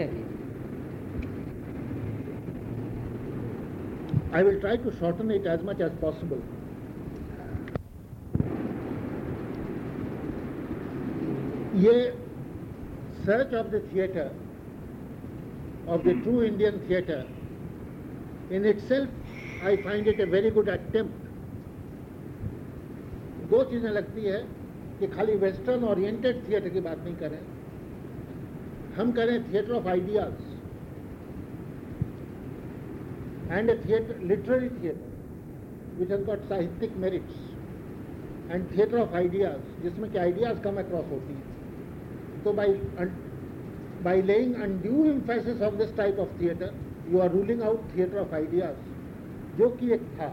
चलिए I will try to shorten it as much as possible ये search of the theatre of the true Indian theatre in itself I find it a very good attempt दो चीज़ें लगती है कि खाली western oriented theatre की बात नहीं करें। हम करें theatre of ideas and a theatre literary theatre which has got साहित्यिक merits and theatre of ideas जिसमें कि आइडियाज़ कम अक्रॉस होती हैं। तो by by laying undue emphasis of this type of theatre you are ruling out theatre of ideas जो कि एक था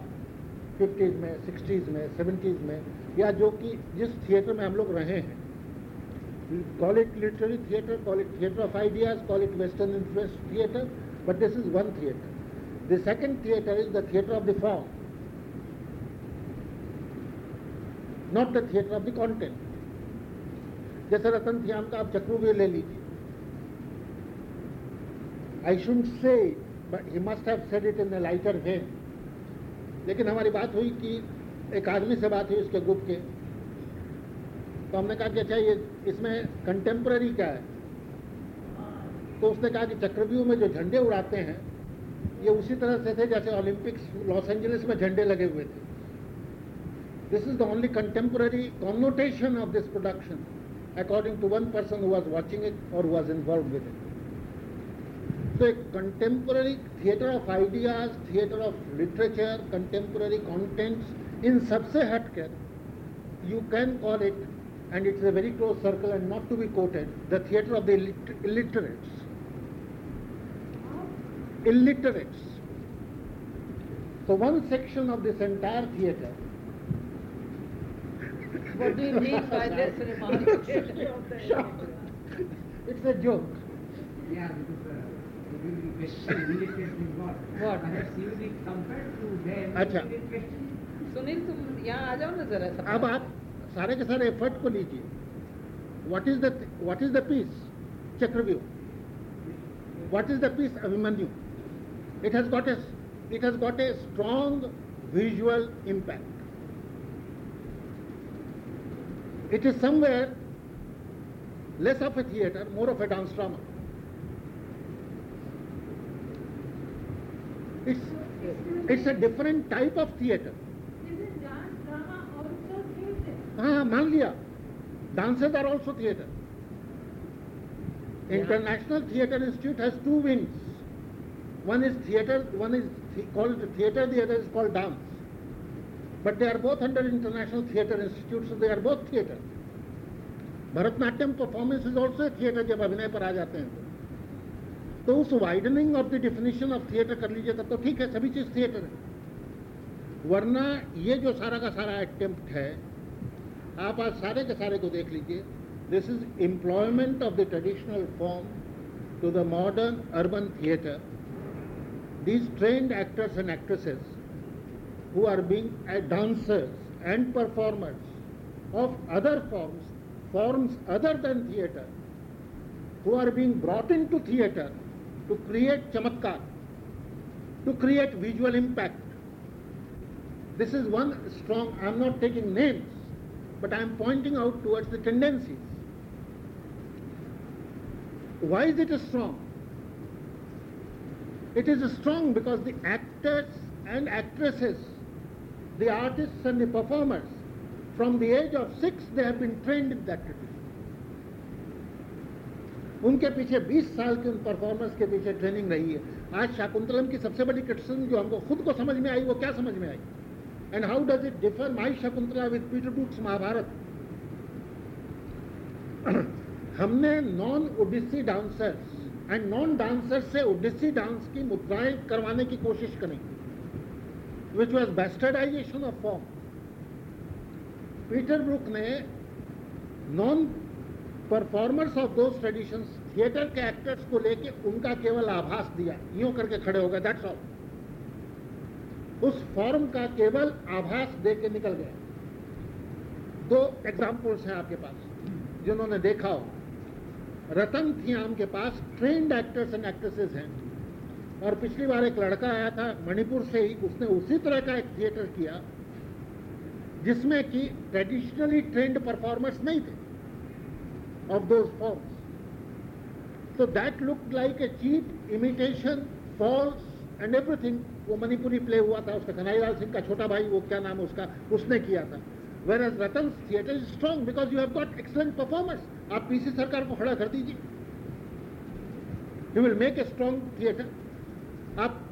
फिफ्टीज में सिक्सटीज में सेवेंटीज में, या जो कि जिस थिएटर में हम लोग रहे हैं। Call it literary theatre, call it theatre of ideas, call it western influence theatre, but this is one theatre. The second theatre is the theatre of the form, not the theatre of the content. जैसे रतन श्याम का आप चक्रव्यूह ले लीजिए I should say but he must have said it in the lighter vein लेकिन हमारी बात हुई कि एक आदमी से बात हुई उसके ग्रुप के तो हमने कहा कि अच्छा ये इसमें कंटेम्प्ररी क्या है? तो उसने कहा कि चक्रव्यूह में जो झंडे उड़ाते हैं, ये उसी तरह से थे जैसे ओलंपिक्स लॉस एंजलिस में झंडे लगे हुए थे। This is the only contemporary connotation of this production according to one person who was watching it और वाज इन्वॉल्व विद इट तो एक contemporary theatre of ideas theatre of literature contemporary contents इन सबसे हटकर you can call it and it's a very close circle and not to be quoted, the theatre of the illiterates. Illiterates. So one section of this entire theatre. What do you mean by this remark? it's a joke. Yeah, because uh, the question illiterate is what? What? Perhaps you will compared to them. अच्छा। the question. Sunil तुम यहाँ आ जाओ ना जरा सा अब आप सारे के सारे एफर्ट को लीजिए। What is the what is the piece Chakravyuh. What is the piece Abhimanyu. It has got a it has got a strong visual impact it is somewhere less of a theatre more of a dance drama it's it's a different type of theatre Isn't dance drama also theatre? हाँ मान लिया dances are also theatre international theatre institute has two wings one is theatre one is called theatre the other is called dance but they are both under international theatre institute they are both theatre Bharatanatyam performance is also theatre जब अभिनय पर आ जाते हैं। तो तो उस widening of the definition of theatre कर लीजिए तब तो ठीक है सभी चीज़ थिएटर है। वरना ये जो सारा का सारा अटेम्प्ट है आप आज सारे के सारे को देख लीजिए। This is employment of the traditional form to the modern urban theatre these trained actors and actresses who are being dancers and performers of other forms forms other than theatre who are being brought in to theatre to create चमत्कार to create visual impact this is one strong I am not taking names but I'm pointing out towards the tendencies. Why is it strong? It is strong because the actors and actresses, the artists and the performers, from the age of six, they have been trained in that tradition. उनके पीछे 20 साल के उन performers के पीछे training रही है आज शाकुंतलम की सबसे बड़ी क्रिटिसिज्म जो हमको खुद को समझ में आई वो क्या समझ में आई and how does it differ my Shakuntala with Peter Brooks Mahabharata हमने non Odissi dancers and non dancers से ओडिसी डांस की मुद्राएँ करवाने की कोशिश करें which was bastardisation of form Peter Brook ने non performers of those traditions theatre के एक्टर्स को लेके उनका केवल आभास दिया। यूँ करके खड़े हो गए दैट्स ऑल उस फॉर्म का केवल आभास दे के निकल गए दो एग्जाम्पल्स हैं आपके पास, जिन्होंने देखा हो। रतन थियाम के पास ट्रेंड एक्टर्स एंड एक्ट्रेसेस हैं। और पिछली बार एक लड़का आया था, मणिपुर से ही, उसने उसी तरह का एक थिएटर किया, जिसमें कि ट्रेडिशनली ट्रेंड परफॉर्मर्स नहीं थे ऑफ़ दोज फॉर्म्स तो that look like a cheap imitation falls and everything वो मणिपुरी प्ले हुआ था, उसका कन्हैयालाल सिंह का छोटा भाई, वो क्या नाम उसका, उसने किया था। Whereas Ratan theatre is strong because you have got excellent performers आप पीसी सरकार को खड़ा कर दीजिए। You will make a strong theatre आप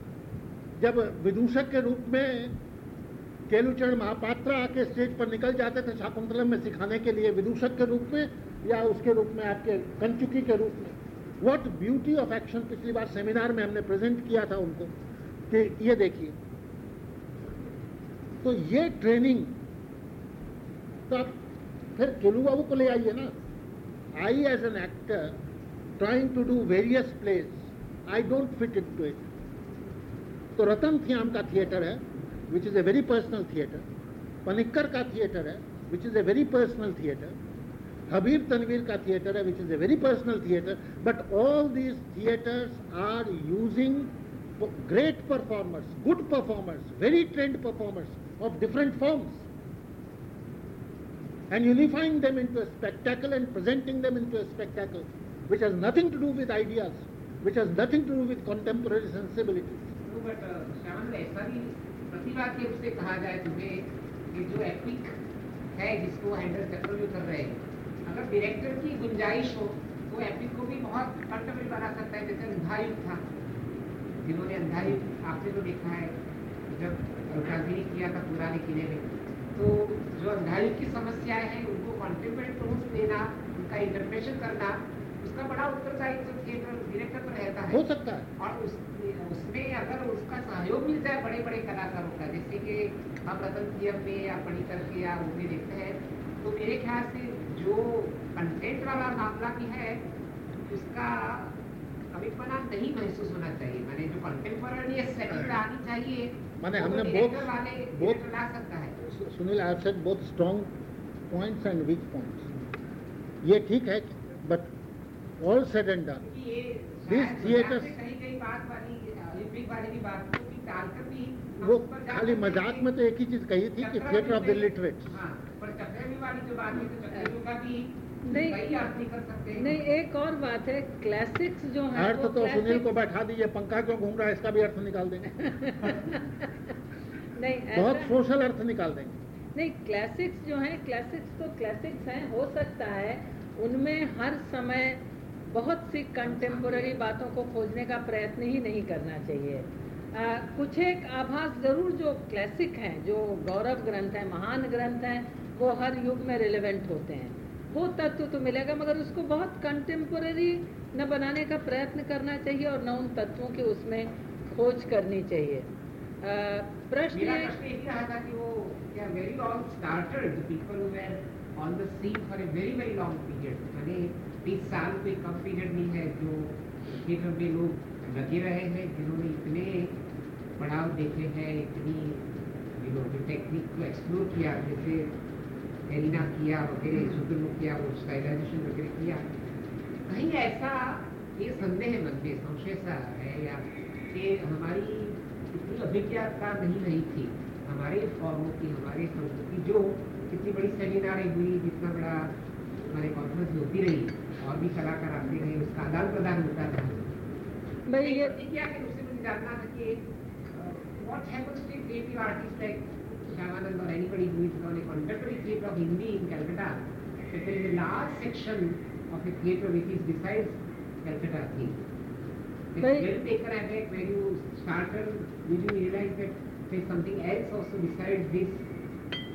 जब विदूषक के रूप में केलुचरण महापात्रा आके स्टेज पर निकल जाते थे, शाकुंतलम में सिखाने के लिए, विदूषक के रूप में या उसके रूप में आपके कंचुकी के रूप में व्हाट ब्यूटी ऑफ़ एक्शन पिछली बार सेमिनार में हमने प्रेजेंट किया था उनको, कि ये देखिए। तो ये ट्रेनिंग तो आप फिर केलू बाबू को ले आइए ना। I as an actor trying to do various place I don't fit in to it तो रतन थियाम का थिएटर है which is a very personal theatre Panikkar का थिएटर है which is a very personal theatre Tanvir का theatre है which is a very personal theatre but all these theatres are using great performers, good performers, very trained performers of different forms and unifying them into a spectacle and presenting them into a spectacle which has nothing to do with ideas, which has nothing to do with contemporary sensibilities. No, but uh, Shyamal ऐसा भी प्रतिभा के उससे कहा जाए तुम्हें कि जो epic है जिसको हैंडल कर रहे हैं अगर डायरेक्टर की गुंजाइश हो तो एपिक को भी बहुत कंटेम्परेरी बना सकता है जैसे अंधायुग था। जिन्होंने अंधायुग आपने तो देखा है जब अलकागिरी किया था पुराने किले में। तो जो अंधायुग की समस्याएँ हैं उनको कॉन्टेम्परेरी टोन्स देना उनका इंटरप्रेशन करना उसका बड़ा उत्तरदायित्व थिएटर डायरेक्टर पर रहता है। हो सकता है। और उस उसमें अगर उसका सहयोग मिल जाए बड़े बड़े कलाकारों का जैसे कि हम रतन सिंह में या पणिकर के या उनमें देखते हैं तो मेरे ख्याल से जो कंटेंट वाला मामला भी है उसका कमिटपना नहीं महसूस होना चाहिए। माने जो कंटेम्पररी सेटिंग आनी चाहिए माने हमने वाले both- director ला सकता है। I have said both strong points and weak points. ये ठीक है but all said and done, क्योंकि ये These शायद theatres- मज़ाक से कहीं कहीं बात वाली ओलंपिक वाली भी बात को भी टालकर भी वो पर खाली मज़ाक में तो एक ही चीज़ कही थी कि थिएटर ऑफ़ द लिटरेट हाँ, है नहीं। हैं नहीं एक और बात है क्लासिक्स जो है अर्थ तो सुनील को बैठा दीजिए पंखा क्यों घूम रहा है इसका भी अर्थ निकाल देंगे। नहीं बहुत सोशल अर्थ निकाल देंगे। नहीं क्लासिक्स जो हैं क्लासिक्स तो क्लासिक्स हैं हो सकता है उनमें हर समय बहुत सी कंटेम्पोररी बातों को खोजने का प्रयत्न ही नहीं करना चाहिए। आ, कुछ एक आभास ज़रूर जो क्लासिक हैं जो गौरव ग्रंथ हैं महान ग्रंथ हैं वो हर युग में रिलेवेंट होते हैं। वो तत्व तो मिलेगा, मगर उसको बहुत कंटेम्पोररी न बनाने का प्रयत्न करना चाहिए और न उन तत्वों की उसमें खोज करनी चाहिए। प्रश्न ये- साल कोई कम पीरियड नहीं है जो थिएटर में लोग लगे रहे हैं, जिन्होंने इतने पड़ाव देखे हैं, इतनी यू नो जो टेक्निक को एक्सप्लोर किया, जैसे एरिना किया वगैरह शुद्ध किया वो स्टाइलाइजेशन वगैरह किया कहीं ऐसा ये संदेह मन में संशय सा है या कि हमारी इतनी अभिज्ञता नहीं रही थी हमारे फॉर्मों की हमारे संस्कृति जो इतनी बड़ी सेमिनारें हुई जितना बड़ा हमारे कॉन्फ्रेंस होती रही और भी कलाकार आते रहे उसका आदान प्रदान होता था भाई ये प्रतिक्रिया के रूप से मुझे जानना था कि what happens to creative artists like Shyamanand or anybody who is on a contemporary theatre of Hindi in Calcutta, that there is a large section of a theatre which is besides Calcutta theme. It's well taken aback when you started, did you realize that there's something else also besides this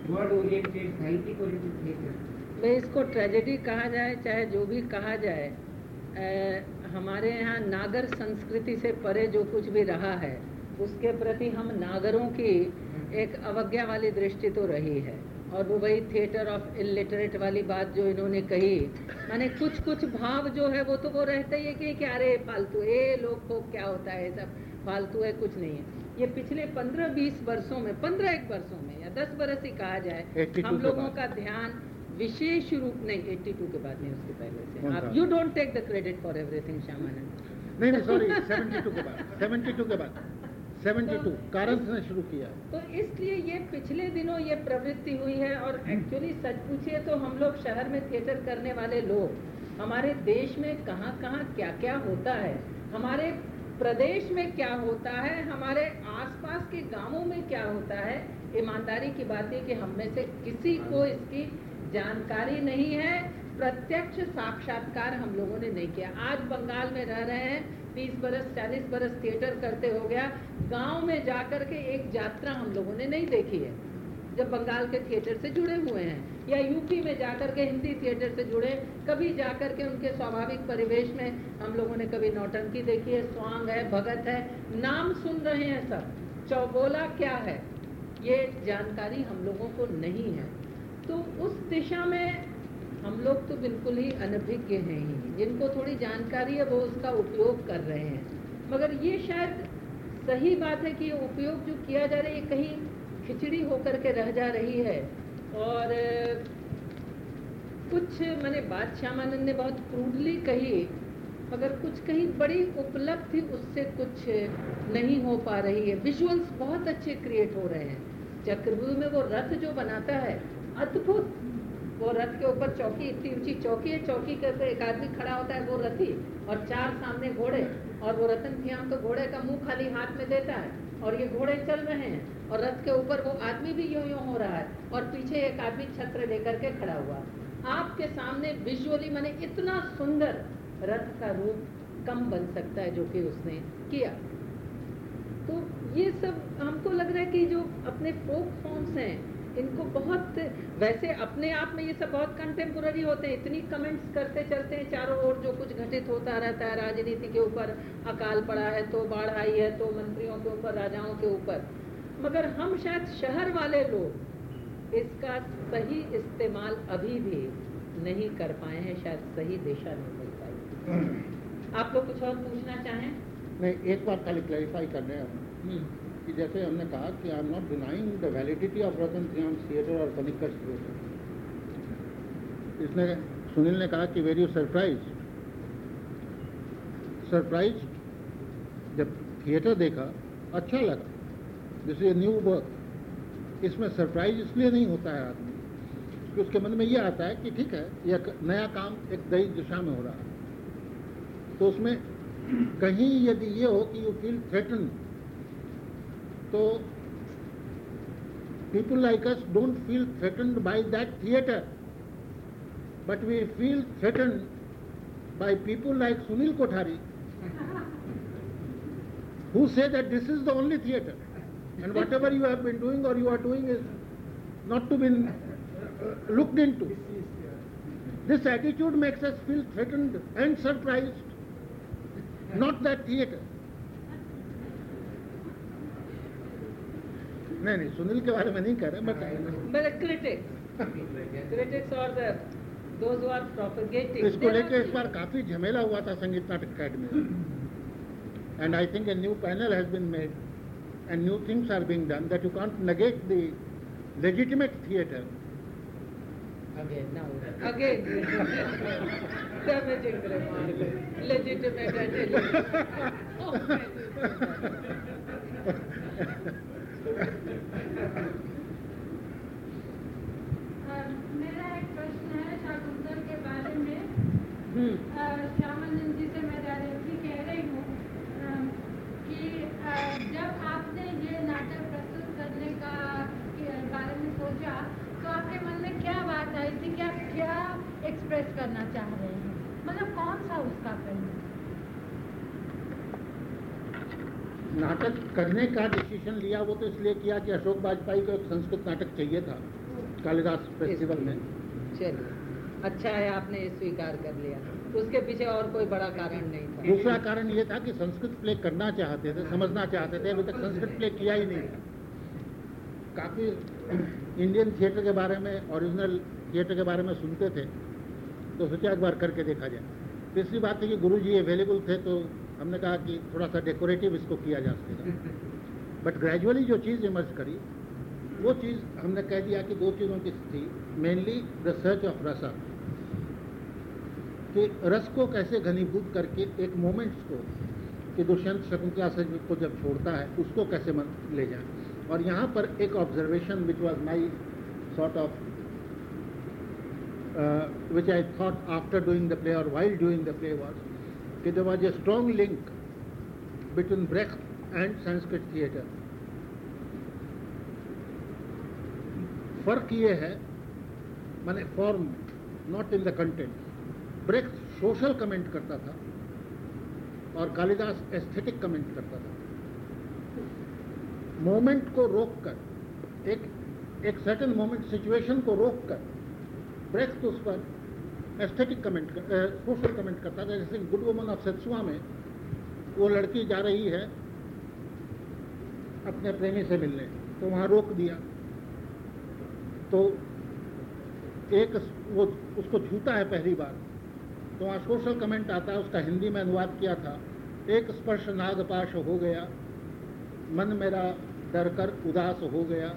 word-oriented, साहित्यिक-oriented theatre? भाई इसको tragedy कहा जाए चाहे जो भी कहा जाए अ, हमारे यहाँ नागर संस्कृति से परे जो कुछ भी रहा है उसके प्रति हम नागरों की एक अवज्ञा वाली दृष्टि तो रही है। और वो वही थिएटर ऑफ़ इलिटरेट वाली बात जो इन्होंने कही माने कुछ कुछ भाव जो है वो तो वो रहता ही है कि क्या अरे फालतू ए लोग को क्या होता है सब? फालतू है कुछ नहीं है। ये पिछले पंद्रह बीस वर्षों में पंद्रह एक वर्षों में या दस बरस ही कहा जाए हम लोगों का ध्यान विशेष रूप नहीं 82 के बाद नहीं उसके पहले से। आप you don't take the credit for everything Shyamanand नहीं नहीं सॉरी 72 के बाद 72 के बाद। 72 कारंथ ने शुरू किया तो इसलिए ये पिछले दिनों ये प्रवृत्ति हुई है और एक्चुअली सच पूछिए तो हम लोग शहर में थिएटर करने वाले लोग, हमारे देश में कहाँ कहाँ क्या क्या होता है, हमारे प्रदेश में क्या होता है, हमारे आसपास के गाँवों में क्या होता है, ईमानदारी की बात है कि हम में से किसी को इसकी जानकारी नहीं है, प्रत्यक्ष साक्षात्कार हम लोगों ने नहीं किया। आज बंगाल में रह रहे हैं तीस बरस, चालीस बरस थिएटर करते हो गया, गाँव में जाकर के एक यात्रा हम लोगों ने नहीं देखी है, जब बंगाल के थिएटर से जुड़े हुए हैं, या यूपी में जाकर के हिंदी थिएटर से जुड़े, कभी जाकर के उनके स्वाभाविक परिवेश में हम लोगों ने कभी नौटंकी देखी है, स्वांग है, भगत है, नाम सुन रहे हैं सब, चौबोला क्या है, ये जानकारी हम लोगों को नहीं है। तो उस दिशा में हम लोग तो बिल्कुल ही अनभिज्ञ हैं ही। जिनको थोड़ी जानकारी है, वो उसका उपयोग कर रहे हैं। मगर ये शायद सही बात है कि ये उपयोग जो किया जा रहा है, ये कहीं खिचड़ी होकर के रह जा रही है। और, कुछ मैंने बात श्यामानंद ने बहुत क्रूडली कही, मगर कुछ कहीं बड़ी उपलब्धि उससे कुछ नहीं हो पा रही है। विजुअल्स बहुत अच्छे क्रिएट हो रहे हैं। चक्रव्यूह में वो रथ जो बनाता है, अद्भुत वो रथ के ऊपर चौकी, इतनी ऊँची चौकी है, चौकी के ऊपर एक आदमी खड़ा होता है, वो रथी और चार सामने घोड़े, और वो रतन खियाम तो घोड़े का मुँह खाली हाथ में देता है, और ये घोड़े चल रहे हैं, और रथ के ऊपर वो आदमी भी यूँ यूँ हो रहा है, और पीछे एक आदमी छत्र लेकर के खड़ा हुआ। आपके सामने विजुअली मैंने इतना सुंदर रथ का रूप कम बन सकता है जो कि उसने किया। तो ये सब हमको लग रहा है कि जो अपने फोक फॉर्म्स हैं इनको बहुत वैसे अपने आप में ये सब बहुत कंटेम्पोररी होते हैं। इतनी कमेंट्स करते चलते हैं चारों ओर जो कुछ घटित होता रहता है राजनीति के ऊपर अकाल पड़ा है तो बाढ़ आई है तो मंत्रियों के ऊपर राजाओं के ऊपर। मगर हम शायद शहर वाले लोग इसका सही इस्तेमाल अभी भी नहीं कर पाए हैं शायद सही दिशा नहीं मिल पाई। आप लोग कुछ और पूछना चाहें? नहीं एक बात खाली क्लैरिफाई कर रहे हैं। हम कि जैसे हमने कहा कि I am not denying the validity of Ratan Shyam theatre और कनिकर थिएटर इसने, सुनील ने कहा कि वेरी सरप्राइज़ सरप्राइज़ जब थिएटर देखा अच्छा लगा। दिस इज़ न्यू वर्क इसमें सरप्राइज़ इसलिए नहीं होता है आदमी, कि उसके मन में ये आता है कि ठीक है यह नया काम एक नई दिशा में हो रहा है। तो उसमें कहीं यदि ये हो कि यू फील थ्रेटन तो people like us don't feel threatened by that theater. But we feel threatened by people like sunil kothari who say that this is the only theater. And whatever you have been doing or you are doing is not to be looked into. This attitude makes us feel threatened and surprised. Not that theater नहीं नहीं सुनील के बारे में नहीं कह रहे but critic इसको लेके इस बार काफ़ी झमेला हुआ था Sangeet Natak academy and I think a new panel has been made and new things are being done that you can't negate the legitimate theatre again now again legitimate legitimate करना चाह रहे हैं। मतलब कौन सा उसका पहलू नाटक करने का डिसीज़न लिया वो तो इसलिए किया कि अशोक वाजपेयी को एक संस्कृत नाटक चाहिए था कालिदास फेस्टिवल में। चलिए अच्छा है आपने ये स्वीकार कर लिया। उसके पीछे और कोई बड़ा कारण नहीं था। दूसरा कारण ये था कि संस्कृत प्ले करना चाहते थे समझना चाहते थे अभी तक संस्कृत प्ले किया ही नहीं। था काफ़ी इंडियन थिएटर के बारे में ओरिजिनल थिएटर के बारे में सुनते थे। तो सोचा एक बार करके देखा जाए। तीसरी बात है कि गुरु जी अवेलेबल थे तो हमने कहा कि थोड़ा सा डेकोरेटिव इसको किया जा सकेगा। बट ग्रेजुअली जो चीज़ इमर्ज करी, वो चीज़ हमने कह दिया कि दो चीज़ों की थी। मेनली द सर्च ऑफ़ रसा कि रस को कैसे घनीभूत करके एक मोमेंट्स को, कि दुष्यंत शकुंतला से को जब छोड़ता है, उसको कैसे ले जाए। और यहाँ पर एक observation which was my sort of which I thought after doing the play और while doing the play was कि there was a strong link between Brecht and Sanskrit theatre फ़र्क ये है, माने form not in the content Brecht social comment करता था और Kalidas aesthetic comment करता था। मोमेंट को रोककर, एक एक सर्टन मोमेंट सिचुएशन को रोककर ब्रेक तो उस पर एस्थेटिक कमेंट सोशल कमेंट करता था। जैसे गुड वुमन ऑफ़ सत्सुआ में वो लड़की जा रही है अपने प्रेमी से मिलने तो वहाँ रोक दिया। तो एक वो उसको छूता है पहली बार। तो वहाँ सोशल कमेंट आता है उसका हिंदी में अनुवाद किया था। एक स्पर्श नागपाश हो गया, मन मेरा डर कर उदास हो गया,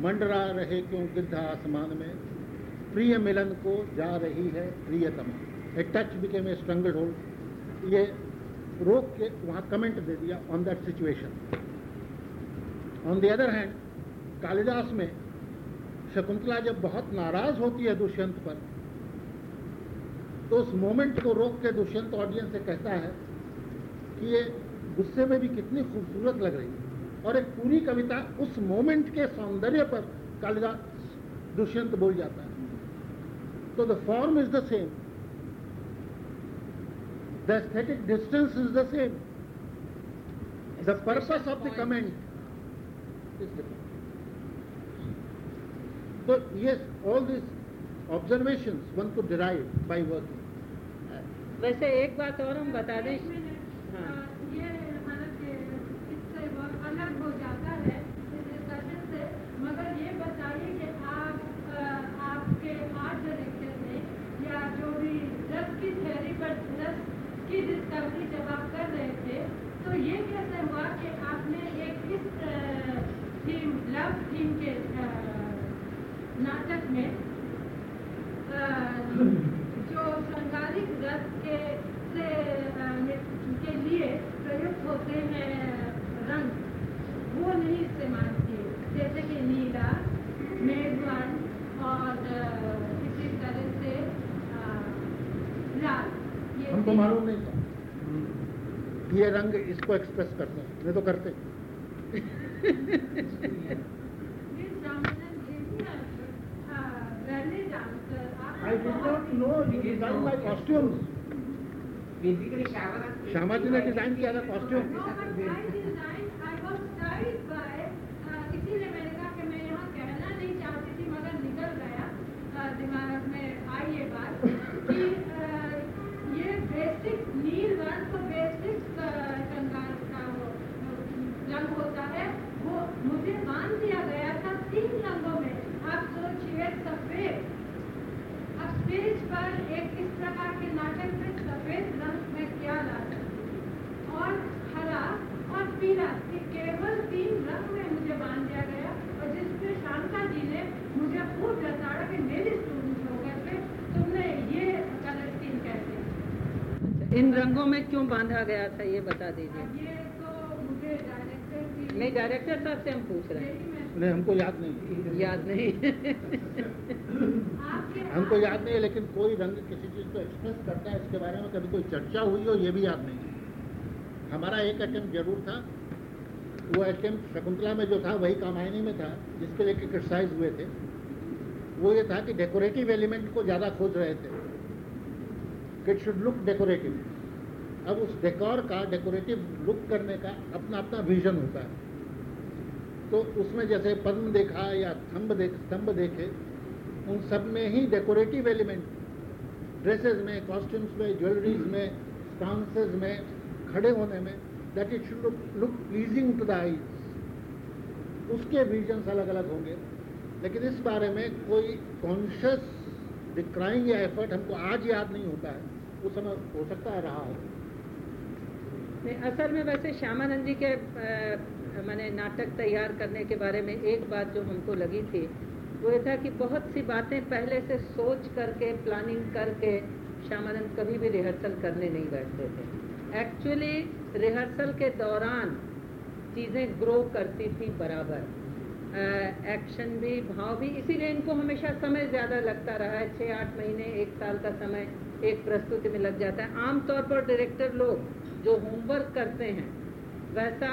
मंडरा रहे क्यों गिद्ध आसमान में? प्रिय मिलन को जा रही है प्रियतम। A touch became a stranglehold ये रोक के वहाँ कमेंट दे दिया on that situation on the other hand Kalidasa में शकुंतला जब बहुत नाराज़ होती है दुष्यंत पर तो उस मोमेंट को रोक के दुष्यंत ऑडियंस से कहता है कि ये गुस्से में भी कितनी खूबसूरत लग रही है। और एक पूरी कविता उस मोमेंट के सौंदर्य पर कालिदास दुष्यंत बोल जाता है। तो the form is the same the aesthetic distance is the same the purpose of the comment is different So yes, all these observations one could derive by working. वैसे एक बात और हम बता दें रंग इसको एक्सप्रेस करते हैं। नहीं तो करते। I did not know design costume Shyama ji ने डिज़ाइन किया था costume No, but I designed, I was startled by, uh, इसीलिए मैंने कहा कि मैं यहाँ कहना नहीं चाहती थी मगर निकल गया uh, दिमाग में आई ये बात कि uh, ये बेसिक नील वर्ण तो बेसिक श्रृंगार का वो uh, रंग होता है वो मुझे मान दिया गया था तीन रंगों में आप सोचिए सफ़ेद अब स्टेज पर एक इस प्रकार के नाटक में सफ़ेद रंग में क्या ला सकती और हरा और पीला ये केवल तीन रंग में मुझे बाँध दिया गया और जिसपे शांता जी ने मुझे खूब जताड़ा कि मेरे स्टूडेंट हो गए थे तुमने ये कलर स्कीम कैसे इन रंगों में क्यों बांधा गया था ये बता दीजिए। ये तो मुझे डायरेक्टर नहीं डायरेक्टर साहब से हम पूछ रहे हैं। नहीं हमको याद नहीं याद नहीं हमको याद नहीं है लेकिन कोई रंग किसी चीज़ को एक्सप्रेस करता है इसके बारे में कभी कोई चर्चा हुई हो ये भी याद नहीं है। हमारा एक अटेम्प्ट ज़रूर था। वो अटेम्प्ट शकुंतला में जो था वही कामायनी में था जिसके लिए क्रिटिसाइज हुए थे। वो ये था कि डेकोरेटिव एलिमेंट को ज़्यादा खोज रहे थे। इट शुड लुक डेकोरेटिव अब उस डेकोर का डेकोरेटिव लुक करने का अपना अपना विजन होता है। तो उसमें जैसे पद्म देखा या स्तंभ देख, स्तंभ देखे, उन सब में ही डेकोरेटिव एलिमेंट ड्रेसेस में कॉस्ट्यूम्स में ज्वेलरीज में स्टांसेस में, खड़े होने में that it should look look pleasing to the eyes उसके विजन्स अलग अलग होंगे। लेकिन इस बारे में कोई कॉन्शियस डिक्राइंग या एफर्ट हमको आज याद नहीं होता है। उस समय हो सकता है रहा हो। नहीं, असल में वैसे श्यामानंद जी के मैंने नाटक तैयार करने के बारे में एक बात जो हमको लगी थी, वो ये था कि बहुत सी बातें पहले से सोच करके प्लानिंग करके श्यामानंद कभी भी रिहर्सल करने नहीं बैठते थे। एक्चुअली रिहर्सल के दौरान चीज़ें ग्रो करती थी बराबर। एक्शन भी, भाव भी, इसीलिए इनको हमेशा समय ज़्यादा लगता रहा है छः आठ महीने, एक साल का समय। एक प्रस्तुति में लग जाता है। आमतौर पर डायरेक्टर लोग जो होमवर्क करते हैं वैसा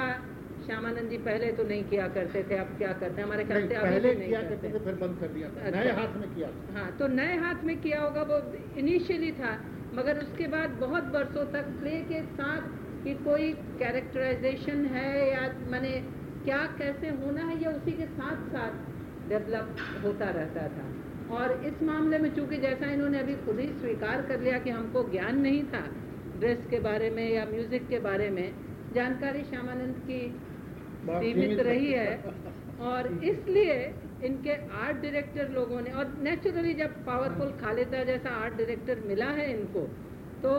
श्यामानंद जी पहले तो नहीं किया करते थे अब क्या करते हैं? हमारे ख्याल से पहले नहीं किया करते थे फिर बंद कर दिया था। अच्छा। नए हाथ में किया हाँ तो नए हाथ में किया होगा वो इनिशियली था मगर उसके बाद बहुत वर्षों तक प्ले के साथ कि कोई कैरेक्टराइजेशन है या मैंने क्या कैसे होना है या उसी के साथ साथ डेवलप होता रहता था। और इस मामले में चूँकि जैसा इन्होंने अभी खुद ही स्वीकार कर लिया कि हमको ज्ञान नहीं था ड्रेस के बारे में या म्यूज़िक के बारे में जानकारी श्यामानंद की सीमित रही है। है। और इसलिए इनके आर्ट डायरेक्टर लोगों ने और नेचुरली जब पावरफुल खालिदा जैसा आर्ट डायरेक्टर मिला है इनको तो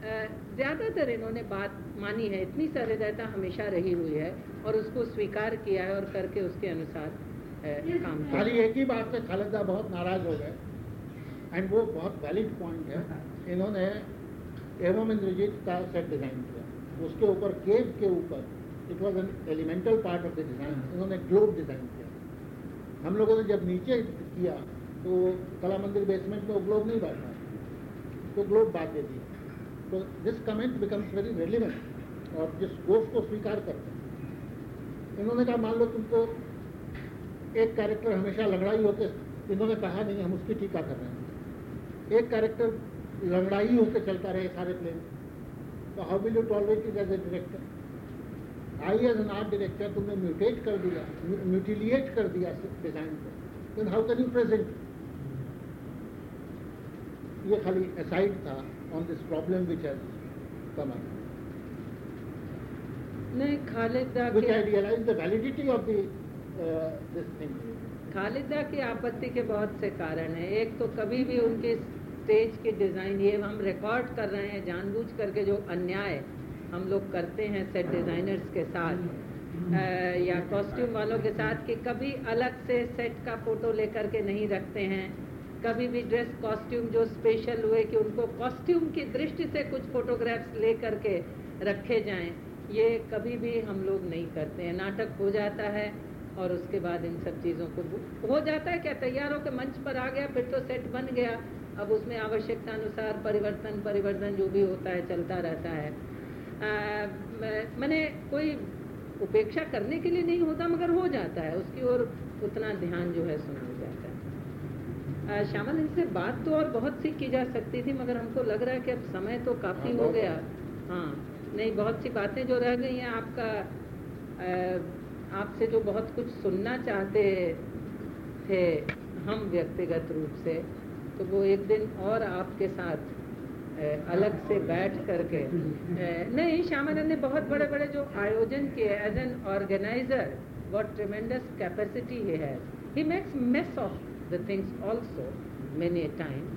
ज़्यादातर इन्होंने बात मानी है। इतनी सहृदयता हमेशा रही हुई है और उसको स्वीकार किया है और करके उसके अनुसार काम किया खाली एक ही बात से खालिदा बहुत नाराज़ हो गए। एंड वो बहुत वैलिड पॉइंट है। इन्होंने एवं इंद्रजीत का सेट डिज़ाइन किया। उसके ऊपर केव के ऊपर it was an elemental part of the design इन्होंने ग्लोब डिज़ाइन किया। हम लोगों ने जब नीचे किया तो कला मंदिर बेसमेंट में वो ग्लोब नहीं बैठा तो ग्लोब बाद दे दिया। तो this comment becomes very relevant और जिस दोष को स्वीकार करते हैं। इन्होंने कहा मान लो तुमको एक कैरेक्टर हमेशा लड़ाई होके इन्होंने कहा नहीं हम उसकी टीका कर रहे हैं। एक कैरेक्टर लड़ाई होके चलता रहे सारे प्लेन तो how will you tolerate it as a director I as an art director तुमने म्यूटेट कर दिया म्यूटिलिएट कर दिया डिज़ाइन को। Then how can you present ये खाली असाइड था on this problem which has come up नहीं खालिदा which I के realize the validity of the uh, this thing. Khaleda की आपत्ति के बहुत से कारण हैं। एक तो कभी भी उनके स्टेज की डिज़ाइन ये हम रिकॉर्ड कर रहे हैं जानबूझ करके जो अन्याय हम लोग करते हैं सेट डिज़ाइनर्स के साथ अ, या कॉस्ट्यूम वालों के साथ कि कभी अलग से सेट का फ़ोटो लेकर के नहीं रखते हैं। कभी भी ड्रेस कॉस्ट्यूम जो स्पेशल हुए कि उनको कॉस्ट्यूम की दृष्टि से कुछ फोटोग्राफ्स ले करके रखे जाएँ ये कभी भी हम लोग नहीं करते हैं। नाटक हो जाता है और उसके बाद इन सब चीज़ों को हो जाता है क्या? तैयार होकर मंच पर आ गया फिर तो सेट बन गया। अब उसमें आवश्यकता अनुसार परिवर्तन परिवर्तन जो भी होता है चलता रहता है। मैंने कोई उपेक्षा करने के लिए नहीं होता मगर हो जाता है। उसकी ओर उतना ध्यान जो है सुना जाता है। श्यामल इनसे बात तो और बहुत सी की जा सकती थी मगर हमको लग रहा है कि अब समय तो काफ़ी हाँ, हो गया। हाँ। नहीं बहुत सी बातें जो रह गई हैं आपका आपसे जो बहुत कुछ सुनना चाहते थे हम व्यक्तिगत रूप से तो वो एक दिन और आपके साथ अलग से बैठ करके नहीं श्यामानंद ने बहुत बड़े बड़े जो आयोजन किए as an organiser capacity he has. He makes mess of the things also many a times.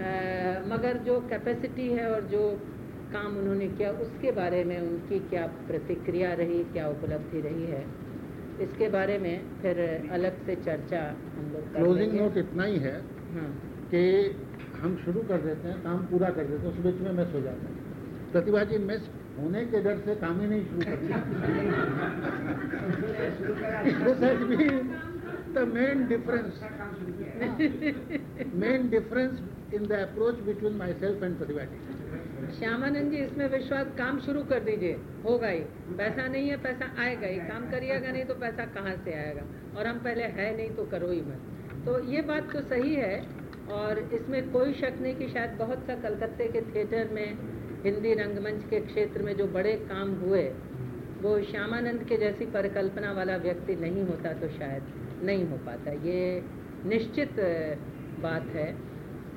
Uh, मगर जो कैपेसिटी है और जो काम उन्होंने किया उसके बारे में उनकी क्या प्रतिक्रिया रही क्या उपलब्धि रही है? इसके बारे में फिर अलग से चर्चा हम लोग क्लोजिंग नोट इतना ही है हाँ। कि हम शुरू कर देते हैं काम पूरा कर देते हैं उस बीच में मिस हो जाता है। प्रतिभा जी मिस होने के डर से काम ही नहीं शुरू करते has been the main difference, काम शुरू किया है। main difference in the approach Shyamanand ji, इसमें विश्वास, काम शुरू कर दीजिए। होगा ही। पैसा नहीं है, पैसा आएगा ही। काम करिएगा नहीं तो पैसा कहाँ से आएगा? और हम पहले है नहीं तो करो ही मत। तो ये बात तो सही है, और इसमें कोई शक नहीं कि शायद बहुत सा कलकत्ते के थिएटर में, हिंदी रंगमंच के क्षेत्र में जो बड़े काम हुए, वो श्यामानंद के जैसी परिकल्पना वाला व्यक्ति नहीं होता तो शायद नहीं हो पाता। ये निश्चित बात है।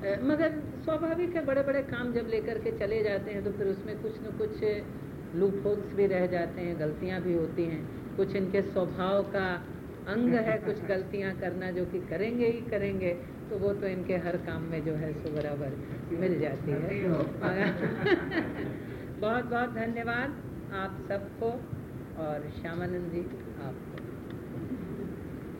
मगर स्वाभाविक है बड़े बड़े काम जब लेकर के चले जाते हैं तो फिर उसमें कुछ न कुछ लूप होल्स भी रह जाते हैं गलतियाँ भी होती हैं। कुछ इनके स्वभाव का अंग है कुछ गलतियाँ करना जो कि करेंगे ही करेंगे तो वो तो इनके हर काम में जो है सो बराबर मिल जाती है। बहुत बहुत धन्यवाद आप सबको और श्यामानंद जी आपको।